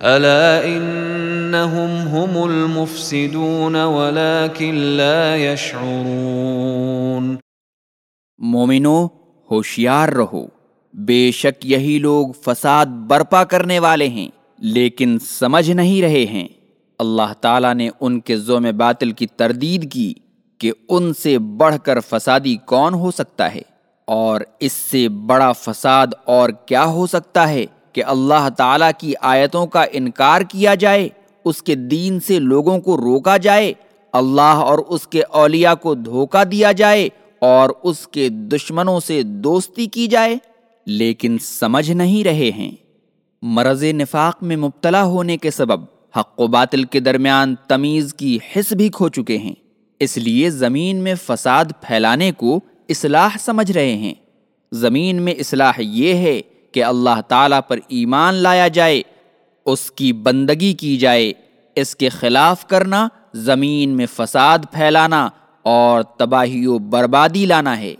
الا انهم هم المفسدون ولكن لا يشعرون مومنو، ہوشیار رہو۔ بے شک یہی لوگ فساد برپا کرنے والے ہیں، لیکن سمجھ نہیں رہے ہیں۔ اللہ تعالیٰ نے ان کے زوم باطل کی تردید کی کہ ان سے بڑھ کر فسادی کون ہو سکتا ہے، اور اس سے بڑا فساد اور کیا ہو سکتا ہے؟ کہ اللہ تعالیٰ کی آیتوں کا انکار کیا جائے، اس کے دین سے لوگوں کو روکا جائے، اللہ اور اس کے اولیاء کو دھوکہ دیا جائے اور اس کے دشمنوں سے دوستی کی جائے، لیکن سمجھ نہیں رہے ہیں۔ مرض نفاق میں مبتلا ہونے کے سبب حق و باطل کے درمیان تمیز کی حص بھی کھو چکے ہیں۔ اس لیے زمین میں فساد پھیلانے کو اصلاح سمجھ رہے ہیں۔ زمین میں اصلاح یہ ہے کہ اللہ تعالیٰ پر ایمان لایا جائے، اس کی بندگی کی جائے، اس کے خلاف کرنا، زمین میں فساد پھیلانا اور تباہی و بربادی لانا ہے۔